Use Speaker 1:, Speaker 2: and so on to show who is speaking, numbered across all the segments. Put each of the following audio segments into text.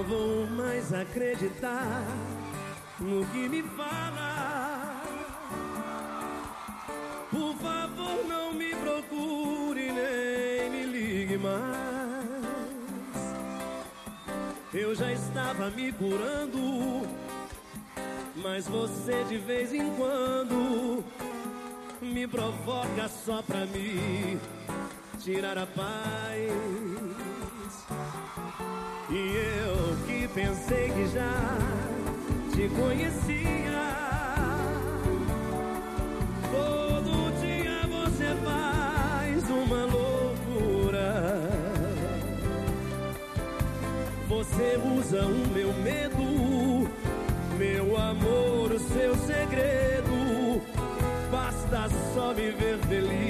Speaker 1: Não vou mais acreditar no que me fala. Por favor, não me procure nem me ligue mais. Eu já estava me curando, mas você de vez em quando me provoca só pra me tirar a paz. E pensei que já te conhecia. Todo dia você faz uma loucura. Você usa o meu medo, meu amor, o seu segredo. Basta só me ver feliz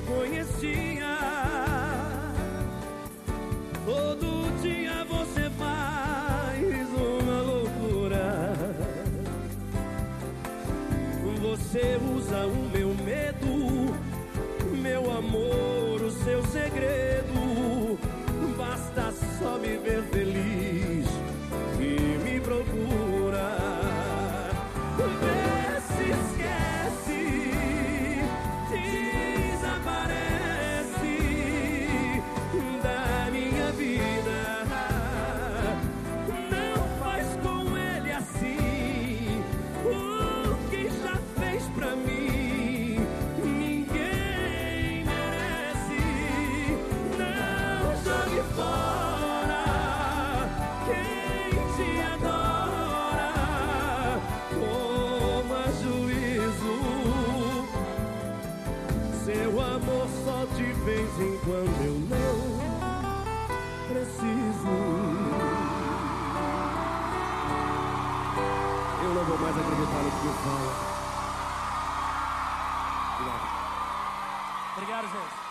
Speaker 1: conhecia. Todo dia você faz uma loucura. Você usa o amor só de vez em quando eu não preciso. Eu não vou mais acreditar no que me fala.
Speaker 2: Obrigado, gente.